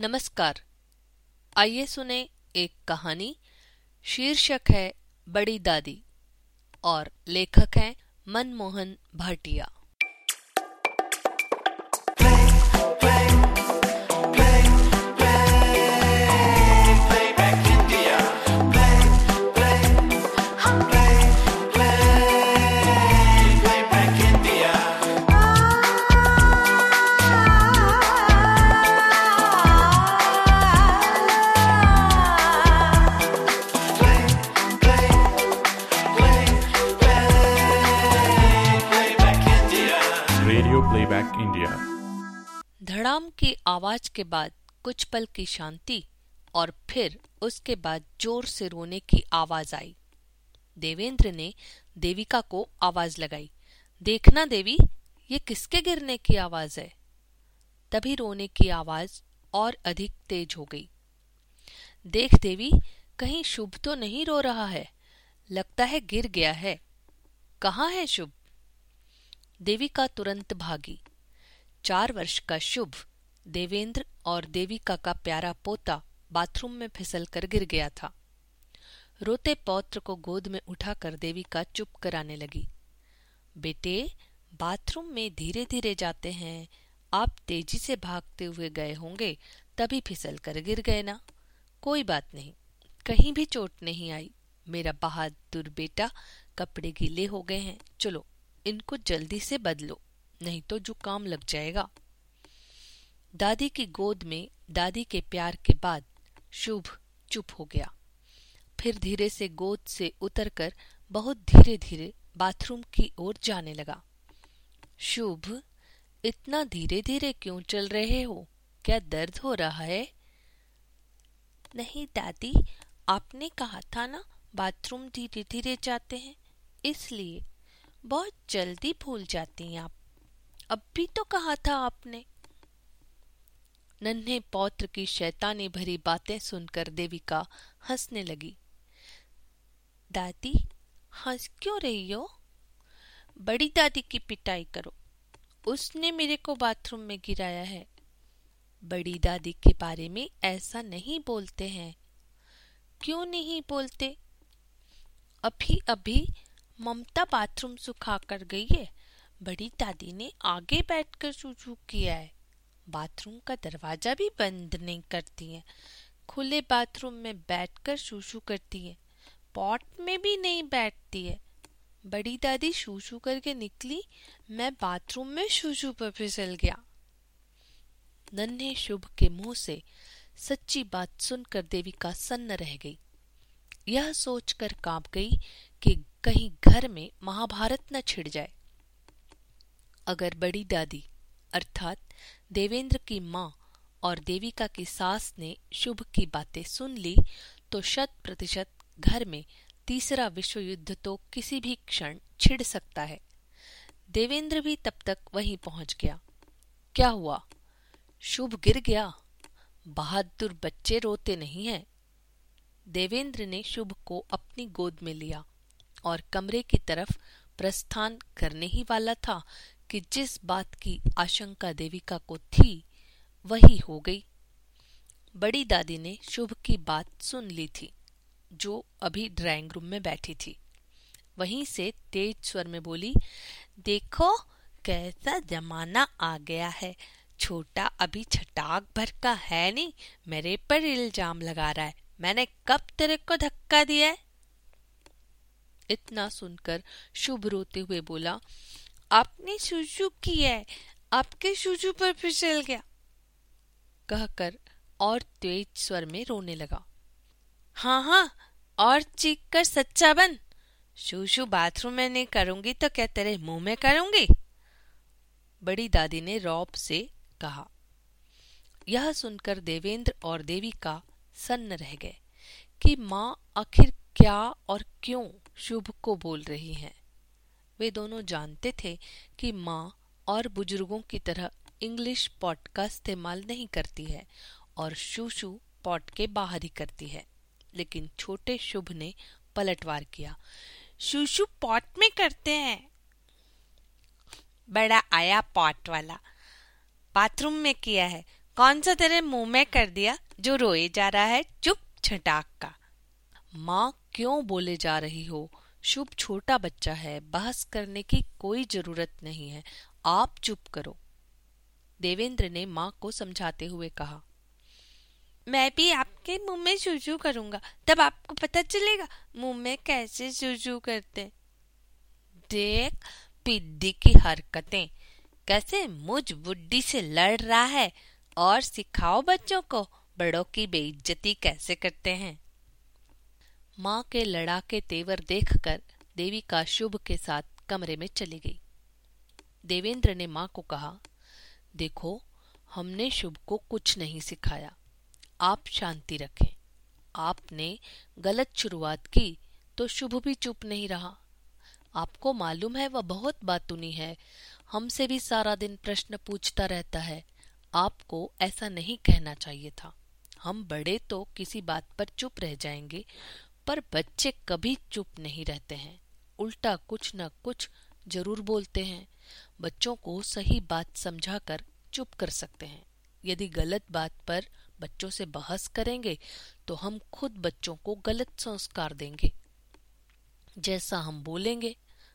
नमस्कार। आइए सुने एक कहानी। शीर्षक है बड़ी दादी और लेखक हैं मनमोहन भाटिया। प्लेबैक इंडिया धड़ाम की आवाज़ के बाद कुछ पल की शांति और फिर उसके बाद ज़ोर से रोने की आवाज़ आई। देवेंद्र ने देविका को आवाज़ लगाई। देखना देवी, ये किसके गिरने की आवाज़ है? तभी रोने की आवाज़ और अधिक तेज हो गई। देख देवी, कहीं शुभ तो नहीं रो रहा है? लगता है गिर गया है। कहाँ है शुभ? देविका तुरंत भागी। चार वर्ष का शुभ, देवेंद्र और देविका का प्यारा पोता बाथरूम में फिसल कर गिर गया था। रोते पौत्र को गोद में उठाकर देविका चुप कराने लगी। बेटे, बाथरूम में धीरे धीरे जाते हैं। आप तेज़ी से भागते हुए गए होंगे, तभी फिसल कर गिर गए ना। कोई बात नहीं, कहीं भी चोट नहीं आई। मेरा बहादुर बेटा कपड़े गीले हो गए हैं। चलो। इनको जल्दी से बदलो, नहीं तो जुकाम लग जाएगा। दादी की गोद में, दादी के प्यार के बाद शुभ चुप हो गया। फिर धीरे से गोद से उतरकर बहुत धीरे धीरे बाथरूम की ओर जाने लगा। शुभ, इतना धीरे धीरे क्यों चल रहे हो? क्या दर्द हो रहा है? नहीं, दादी, आपने कहा था ना, बाथरूम धीरे धीरे जाते हैं, इसलिए बहुत जल्दी भूल जाती हैं आप। अब भी तो कहा था आपने। नन्हे पौत्र की शैतानी भरी बातें सुनकर देविका हंसने लगी। दादी, हंस क्यों रही हो? बड़ी दादी की पिटाई करो। उसने मेरे को बाथरूम में गिराया है। बड़ी दादी के बारे में ऐसा नहीं बोलते हैं। क्यों नहीं बोलते? अभी अभी ममता बाथरूम सुखा कर गई है। बड़ी दादी ने आगे बैठकर चूचू किया है। बाथरूम का दरवाज़ा भी बंद नहीं करती है। खुले बाथरूम में बैठकर शूशू करती है। पॉट में भी नहीं बैठती है। बड़ी दादी शूशू करके निकली। मैं बाथरूम में शूशू पर फिसल गया। नन्हे शुभ के मुँह से सच्ची बात सुनकर देविका सन्न रह गई। यह सोचकर काँप गई कि कहीं घर में महाभारत न छिड़ जाए। अगर बड़ी दादी, अर्थात देवेंद्र की माँ और देविका की सास ने शुभ की बातें सुन ली तो शत प्रतिशत घर में तीसरा विश्व युद्ध तो किसी भी क्षण छिड़ सकता है। देवेंद्र भी तब तक वहीं पहुँच गया। क्या हुआ? शुभ गिर गया। बहादुर बच्चे रोते नहीं हैं। देवेंद्र ने शुभ को अपनी गोद में लिया। और कमरे की तरफ़ प्रस्थान करने ही वाला था कि जिस बात की आशंका देविका को थी, वही हो गई। बड़ी दादी ने शुभ की बात सुन ली थी, जो अभी ड्राइंग रूम में बैठी थी। वहीं से तेज स्वर में बोली, देखो, कैसा जमाना आ गया है। छोटा अभी छटाक भर का है नहीं, मेरे पर इल्ज़ाम लगा रहा है। मैंने कब तेरे को धक्का दिया है? इतना सुनकर शुभ रोते हुए बोला, आपने शुशु की है। आपके शुशु पर फिसल गया। कहकर और तेज स्वर में रोने लगा। हाँ हाँ और चीख कर सच्चा बन। शूशु बाथरूम में नहीं करूँगी तो क्या तेरे मुँह में करूँगी? बड़ी दादी ने रौब से कहा। यह सुनकर देवेंद्र और देवी का सन्न रह गए कि माँ आखिर क्या और क्यों शुभ को बोल रही हैं? वे दोनों जानते थे कि माँ और बुज़ुर्गों की तरह इंग्लिश पॉट का इस्तेमाल नहीं करती है और शूशु पॉट के बाहर ही करती है। लेकिन छोटे शुभ ने पलटवार किया, शूशु पॉट में करते हैं? बड़ा आया पॉट वाला। बाथरूम में किया है। कौन सा तेरे मुँह में कर दिया जो रोए जा रहा है चुप छटाक का? माँ क्यों बोले जा रही हो? शुभ छोटा बच्चा है, बहस करने की कोई ज़रूरत नहीं है। आप चुप करो। देवेंद्र ने माँ को समझाते हुए कहा, मैं भी आपके मुँह में जूजू करूँगा, तब आपको पता चलेगा मुँह में कैसे जूजू करते देख, पिद्दी की हरकतें, कैसे मुझ बुड्ढी से लड़ रहा है, और सिखाओ बच्चों को, बड़ों की बेइज्जती कैसे करते हैं। माँ के लड़ाके तेवर देखकर देवी का शुभ के साथ कमरे में चली गई। देवेंद्र ने माँ को कहा, देखो, हमने शुभ को कुछ नहीं सिखाया। आप शांति रखें। आपने गलत शुरुआत की तो शुभ भी चुप नहीं रहा। आपको मालूम है वह बहुत बातूनी है। हमसे भी सारा दिन प्रश्न पूछता रहता है। आपको ऐसा नहीं कहना चाहिए था। हम बड़े तो किसी बात पर चुप रह जाएँगे। पर बच्चे कभी चुप नहीं रहते हैं। उल्टा कुछ न कुछ ज़रूर बोलते हैं। बच्चों को सही बात समझाकर चुप कर सकते हैं। यदि गलत बात पर बच्चों से बहस करेंगे तो हम खुद बच्चों को गलत संस्कार देंगे। जैसा हम बोलेंगे,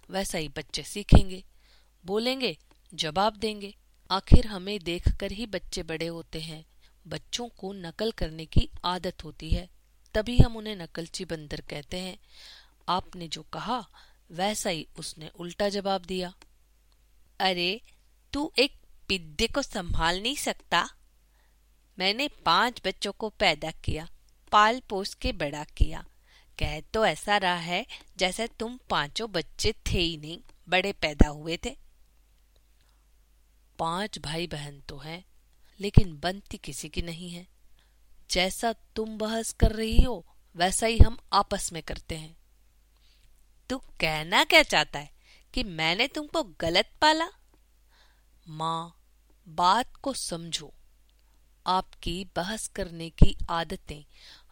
वैसा ही बच्चे सीखेंगे। बोलेंगे, जवाब देंगे। आखिर हमें देखकर ही बच्चे बड़े होते हैं। बच्चों को नकल करने की आदत होती है। तभी हम उन्हें नकलची बंदर कहते हैं। आपने जो कहा, वैसा ही उसने उल्टा जवाब दिया। अरे, तू एक पिद्दे को संभाल नहीं सकता। मैंने पाँच बच्चों को पैदा किया, पाल पोस के बड़ा किया। कह तो ऐसा रहा है जैसे तुम पाँचों बच्चे थे ही नहीं, बड़े पैदा हुए थे। पाँच भाई बहन तो हैं, लेकिन बनती किसी की नहीं है। जैसा तुम बहस कर रही हो, वैसा ही हम आपस में करते हैं। तू कहना क्या चाहता है कि मैंने तुमको गलत पाला? माँ, बात को समझो। आपकी बहस करने की आदतें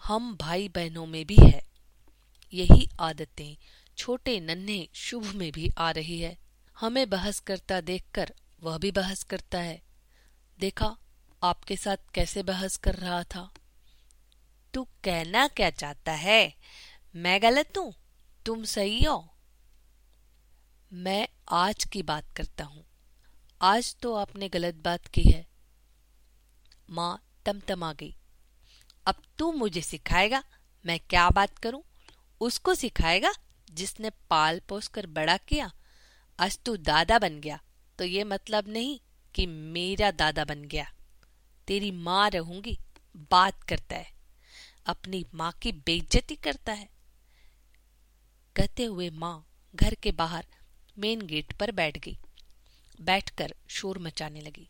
हम भाई बहनों में भी है। यही आदतें छोटे नन्हे शुभ में भी आ रही है। हमें बहस करता देखकर वह भी बहस करता है। देखा, आपके साथ कैसे बहस कर रहा था? तू कहना क्या चाहता है? मैं गलत हूँ? तुम सही हो? मैं आज की बात करता हूँ। आज तो आपने गलत बात की है। माँ तमतमा गई। अब तू मुझे सिखाएगा, मैं क्या बात करूँ? उसको सिखाएगा जिसने पाल पोस कर बड़ा किया। आज तू दादा बन गया तो ये मतलब नहीं कि मेरा दादा बन गया। तेरी माँ रहूँगी, बात करता है। अपनी माँ की बेइज्जती करता है। कहते हुए माँ घर के बाहर मेन गेट पर बैठ गई। बैठकर शोर मचाने लगी।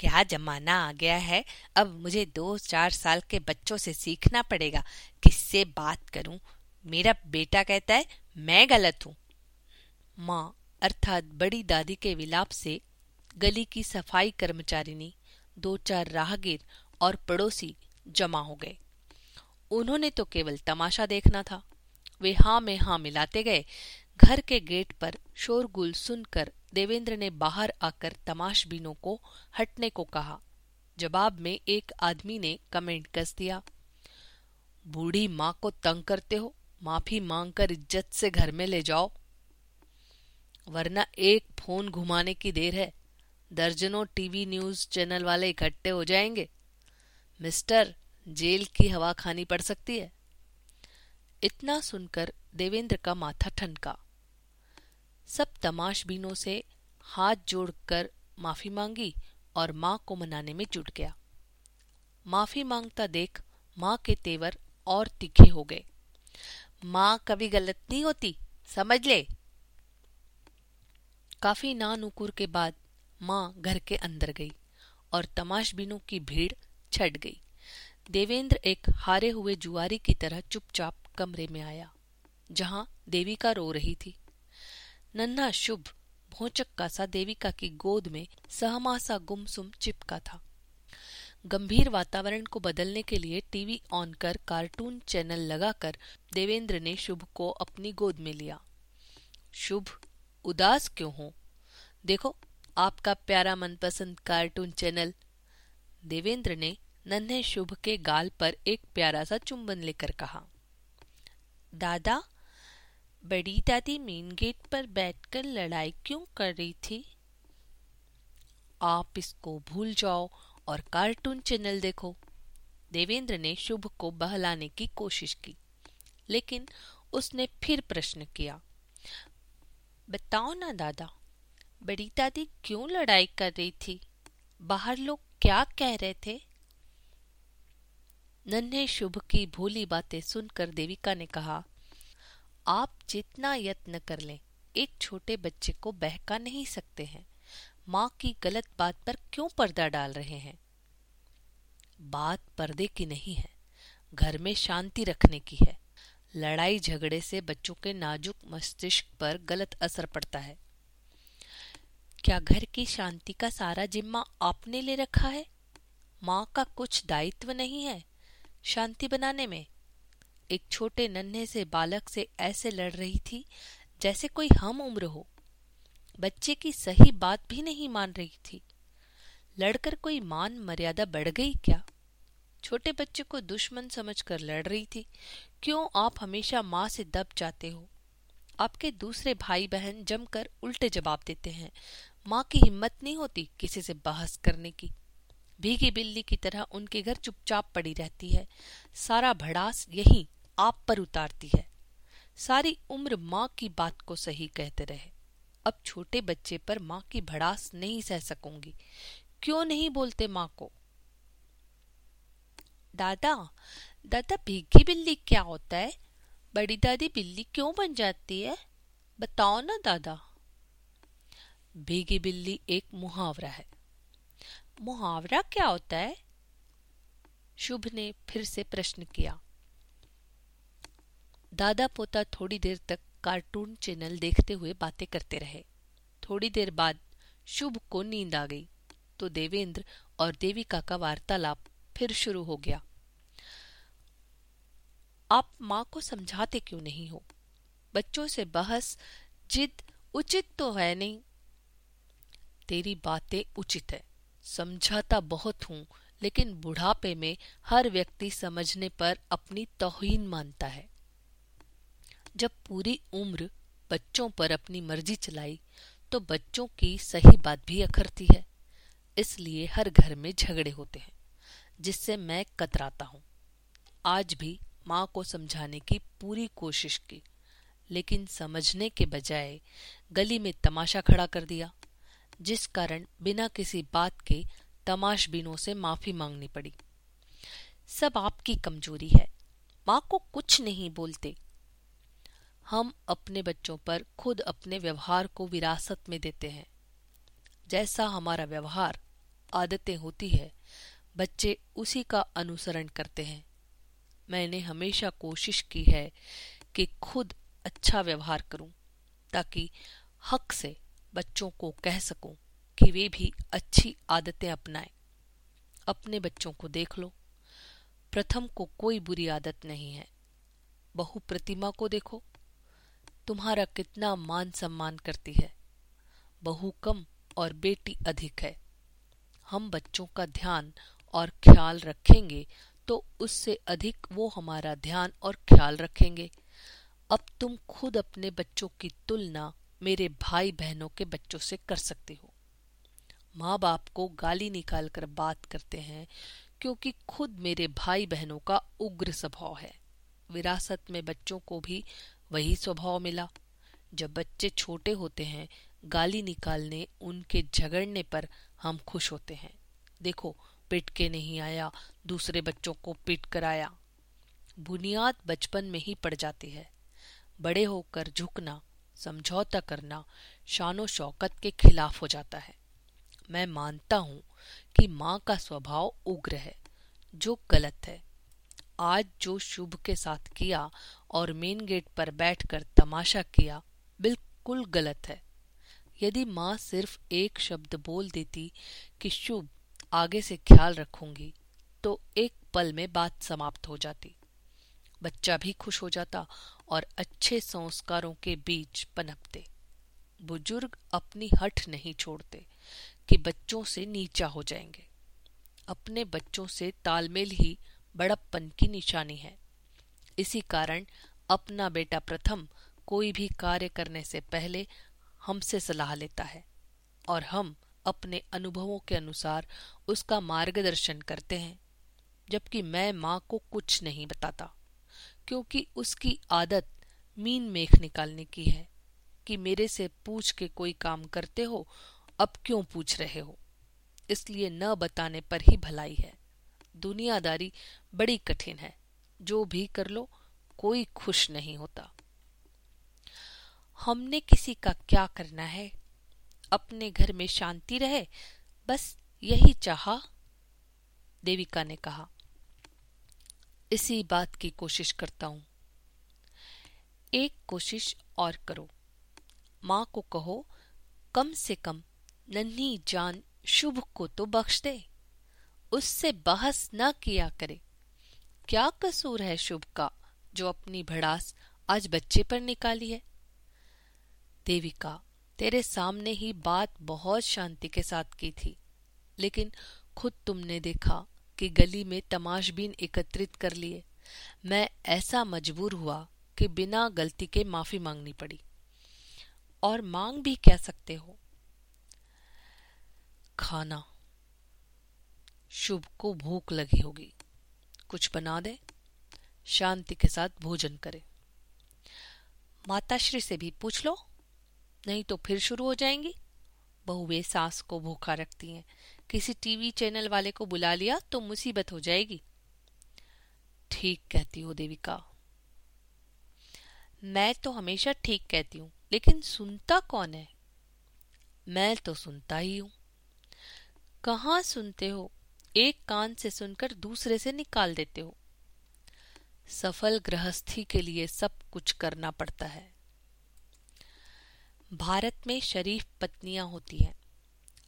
क्या जमाना आ गया है, अब मुझे दो चार साल के बच्चों से सीखना पड़ेगा। किससे बात करूँ? मेरा बेटा कहता है, मैं गलत हूँ। माँ अर्थात बड़ी दादी के विलाप से गली की सफ़ाई कर्मचारिनी दो चार राहगीर और पड़ोसी जमा हो गए। उन्होंने तो केवल तमाशा देखना था। वे हाँ में हाँ मिलाते गए। घर के गेट पर शोरगुल सुनकर देवेंद्र ने बाहर आकर तमाशबीनों को हटने को कहा। जवाब में एक आदमी ने कमेंट कस दिया, बूढ़ी माँ को तंग करते हो? माफ़ी मांगकर इज़्ज़त से घर में ले जाओ। वरना एक फ़ोन घुमाने की देर है। दर्जनों टीवी न्यूज़ चैनल वाले इकट्ठे हो जाएँगे। मिस्टर जेल की हवा खानी पड़ सकती है। इतना सुनकर देवेंद्र का माथा ठनका। सब तमाशबीनों से हाथ जोड़कर माफ़ी मांगी और माँ को मनाने में जुट गया। माफ़ी माँगता देख माँ के तेवर और तीखे हो गए। माँ कभी गलत नहीं होती, समझ ले। काफ़ी नानुकुर के बाद माँ घर के अंदर गई और तमाशबीनों की भीड़ छट गई। देवेंद्र एक हारे हुए जुआरी की तरह चुपचाप कमरे में आया, जहाँ देविका रो रही थी। नन्हा शुभ, भोचक्का सा देविका की गोद में सहमासा गुमसुम चिपका था। गंभीर वातावरण को बदलने के लिए टीवी ऑन कर कार्टून चैनल लगाकर देवेंद्र ने शुभ को अपनी गोद में लिया। शुभ, उदास क्यों हो? देखो, आपका प्यारा मनपसंद कार्टून चैनल। देवेंद्र ने नन्हे शुभ के गाल पर एक प्यारा सा चुंबन लेकर कहा, दादा, बड़ी दादी मेन गेट पर बैठकर लड़ाई क्यों कर रही थी? आप इसको भूल जाओ और कार्टून चैनल देखो। देवेंद्र ने शुभ को बहलाने की कोशिश की, लेकिन उसने फिर प्रश्न किया, बताओ ना दादा, बड़ी दादी क्यों लड़ाई कर रही थी? बाहर लोग क्या कह रहे थे? नन्हे शुभ की भोली बातें सुनकर देविका ने कहा, आप जितना यत्न कर लें, एक छोटे बच्चे को बहका नहीं सकते हैं। माँ की गलत बात पर क्यों पर्दा डाल रहे हैं? बात पर्दे की नहीं है, घर में शांति रखने की है। लड़ाई झगड़े से बच्चों के नाजुक मस्तिष्क पर गलत असर पड़ता है। क्या घर की शांति का सारा जिम्मा आपने ले रखा है? माँ का कुछ दायित्व नहीं है। शांति बनाने में। एक छोटे नन्हे से बालक से ऐसे लड़ रही थी, जैसे कोई हम उम्र हो। बच्चे की सही बात भी नहीं मान रही थी। लड़कर कोई मान मर्यादा बढ़ गई क्या? छोटे बच्चे को दुश्मन समझकर लड़ रही थी, क्यों आप हमेशा माँ से दब जाते हो? आपके दूसरे भाई बहन जमकर उल्टे जवाब देते हैं, माँ की हिम्मत नहीं होती किसी से बहस करने की। भीगी बिल्ली की तरह उनके घर चुपचाप पड़ी रहती है। सारा भड़ास यही आप पर उतारती है। सारी उम्र माँ की बात को सही कहते रहे। अब छोटे बच्चे पर माँ की भड़ास नहीं सह सकूँगी। क्यों नहीं बोलते माँ को? दादा दादा, भीगी बिल्ली क्या होता है? बड़ी दादी बिल्ली क्यों बन जाती है? बताओ ना, दादा। भीगी बिल्ली एक मुहावरा है। मुहावरा क्या होता है? शुभ ने फिर से प्रश्न किया। दादा पोता थोड़ी देर तक कार्टून चैनल देखते हुए बातें करते रहे। थोड़ी देर बाद शुभ को नींद आ गई तो देवेंद्र और देविका का वार्तालाप फिर शुरू हो गया। आप माँ को समझाते क्यों नहीं हो? बच्चों से बहस, जिद उचित तो है नहीं। तेरी बातें उचित है। समझाता बहुत हूँ, लेकिन बुढ़ापे में हर व्यक्ति समझने पर अपनी तोहीन मानता है। जब पूरी उम्र बच्चों पर अपनी मर्ज़ी चलाई तो बच्चों की सही बात भी अखरती है। इसलिए हर घर में झगड़े होते हैं, जिससे मैं कतराता हूँ। आज भी माँ को समझाने की पूरी कोशिश की, लेकिन समझने के बजाय गली में तमाशा खड़ा कर दिया। जिस कारण बिना किसी बात के तमाशबीनों से माफ़ी मांगनी पड़ी। सब आपकी कमज़ोरी है। माँ को कुछ नहीं बोलते। हम अपने बच्चों पर खुद अपने व्यवहार को विरासत में देते हैं। जैसा हमारा व्यवहार आदतें होती है, बच्चे उसी का अनुसरण करते हैं। मैंने हमेशा कोशिश की है कि खुद अच्छा व्यवहार करूँ, ताकि हक से बच्चों को कह सकूँ कि वे भी अच्छी आदतें अपनाएँ। अपने बच्चों को देख लो। प्रथम को कोई बुरी आदत नहीं है। बहु प्रतिमा को देखो। तुम्हारा कितना मान सम्मान करती है। बहु कम और बेटी अधिक है। हम बच्चों का ध्यान और ख्याल रखेंगे तो उससे अधिक वो हमारा ध्यान और ख्याल रखेंगे। अब तुम खुद अपने बच्चों की तुलना मेरे भाई बहनों के बच्चों से कर सकती हो। माँ बाप को गाली निकाल कर बात करते हैं, क्योंकि खुद मेरे भाई बहनों का उग्र स्वभाव है। विरासत में बच्चों को भी वही स्वभाव मिला। जब बच्चे छोटे होते हैं, गाली निकालने, उनके झगड़ने पर हम खुश होते हैं। देखो पिट के नहीं आया, दूसरे बच्चों को पिट कर आया। बुनियाद बचपन में ही पड़ जाती है। बड़े होकर झुकना समझौता करना शानो शौकत के खिलाफ हो जाता है। मैं मानता हूँ कि माँ का स्वभाव उग्र है, जो गलत है। आज जो शुभ के साथ किया और मेन गेट पर बैठकर तमाशा किया, बिल्कुल गलत है। यदि माँ सिर्फ़ एक शब्द बोल देती कि शुभ, आगे से ख्याल रखूँगी तो एक पल में बात समाप्त हो जाती। बच्चा भी खुश हो जाता और अच्छे संस्कारों के बीच पनपते। बुज़ुर्ग अपनी हठ नहीं छोड़ते कि बच्चों से नीचा हो जाएँगे। अपने बच्चों से तालमेल ही बड़प्पन की निशानी है। इसी कारण अपना बेटा प्रथम कोई भी कार्य करने से पहले हमसे सलाह लेता है और हम अपने अनुभवों के अनुसार उसका मार्गदर्शन करते हैं, जबकि मैं माँ को कुछ नहीं बताता। क्योंकि उसकी आदत मीन मेख निकालने की है कि मेरे से पूछ के कोई काम करते हो, अब क्यों पूछ रहे हो? इसलिए न बताने पर ही भलाई है। दुनियादारी बड़ी कठिन है। जो भी कर लो, कोई खुश नहीं होता। हमने किसी का क्या करना है? अपने घर में शांति रहे? बस यही चाहा? देविका ने कहा। इसी बात की कोशिश करता हूँ। एक कोशिश और करो। माँ को कहो, कम से कम नन्ही जान शुभ को तो बख्श दे। उससे बहस न किया करे। क्या कसूर है शुभ का जो अपनी भड़ास आज बच्चे पर निकाली है? देविका, तेरे सामने ही बात बहुत शांति के साथ की थी, लेकिन खुद तुमने देखा कि गली में तमाशबीन एकत्रित कर लिए। मैं ऐसा मजबूर हुआ कि बिना गलती के माफ़ी मांगनी पड़ी। और मांग भी क्या सकते हो। खाना। शुभ को भूख लगी होगी। कुछ बना दे। शांति के साथ भोजन करे। माताश्री से भी पूछ लो। नहीं तो फिर शुरू हो जाएँगी। बहुवे सास को भूखा रखती हैं। किसी टीवी चैनल वाले को बुला लिया तो मुसीबत हो जाएगी। ठीक कहती हो देविका। मैं तो हमेशा ठीक कहती हूँ, लेकिन सुनता कौन है? मैं तो सुनता ही हूँ। कहा सुनते हो? एक कान से सुनकर दूसरे से निकाल देते हो। सफल गृहस्थी के लिए सब कुछ करना पड़ता है। भारत में शरीफ पत्नियाँ होती हैं।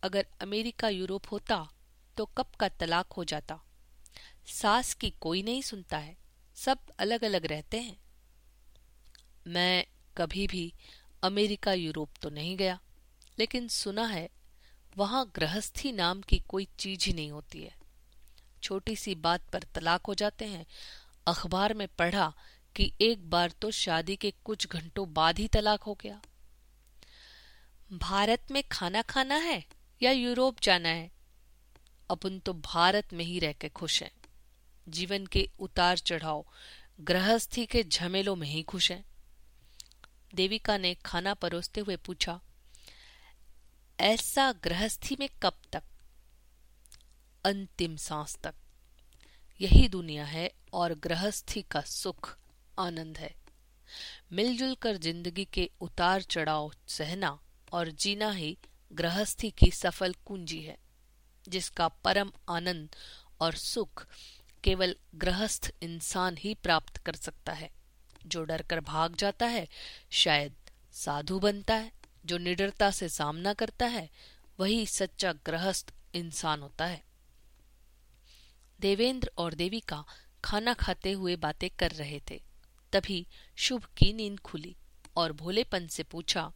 अगर अमेरिका यूरोप होता तो कब का तलाक हो जाता। सास की कोई नहीं सुनता है। सब अलग अलग रहते हैं। मैं कभी भी अमेरिका यूरोप तो नहीं गया, लेकिन सुना है, वहाँ गृहस्थी नाम की कोई चीज़ ही नहीं होती है। छोटी सी बात पर तलाक हो जाते हैं। अखबार में पढ़ा कि एक बार तो शादी के कुछ घंटों बाद ही तलाक हो गया। भारत में खाना खाना है? या यूरोप जाना है। अपन तो भारत में ही रहकर खुश हैं। जीवन के उतार चढ़ाव, गृहस्थी के झमेलों में ही खुश हैं। देविका ने खाना परोसते हुए पूछा, ऐसा गृहस्थी में कब तक? अंतिम सांस तक। यही दुनिया है और गृहस्थी का सुख, आनंद है। मिलजुल कर ज़िंदगी के उतार चढ़ाव, सहना और जीना ही गृहस्थी की सफल कुंजी है, जिसका परम आनंद और सुख केवल गृहस्थ इंसान ही प्राप्त कर सकता है। जो डरकर भाग जाता है, शायद साधु बनता है। जो निडरता से सामना करता है, वही सच्चा गृहस्थ इंसान होता है। देवेंद्र और देविका खाना खाते हुए बातें कर रहे थे। तभी शुभ की नींद खुली और भोलेपन से पूछा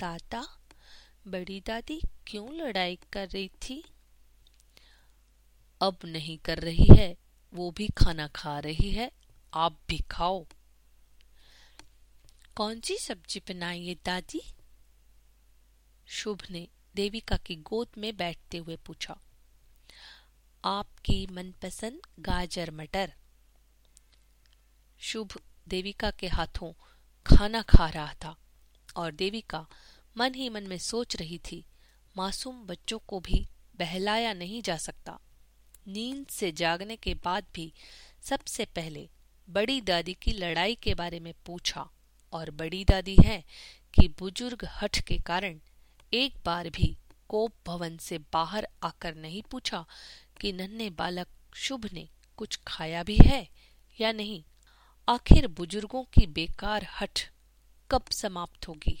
दादा बड़ी दादी क्यों लड़ाई कर रही थी? अब नहीं कर रही है, वो भी खाना खा रही है, आप भी खाओ। कौन सी सब्ज़ी बनाई है दादी? शुभ ने देविका की गोद में बैठते हुए पूछा। आपकी मनपसंद गाजर मटर। शुभ देविका के हाथों खाना खा रहा था और देविका मन ही मन में सोच रही थी, मासूम बच्चों को भी बहलाया नहीं जा सकता। नींद से जागने के बाद भी सबसे पहले बड़ी दादी की लड़ाई के बारे में पूछा, और बड़ी दादी है कि बुज़ुर्ग हठ के कारण एक बार भी कोप भवन से बाहर आकर नहीं पूछा कि नन्हे बालक शुभ ने कुछ खाया भी है या नहीं। आखिर बुज़ुर्गों की बेकार हठ कब समाप्त होगी?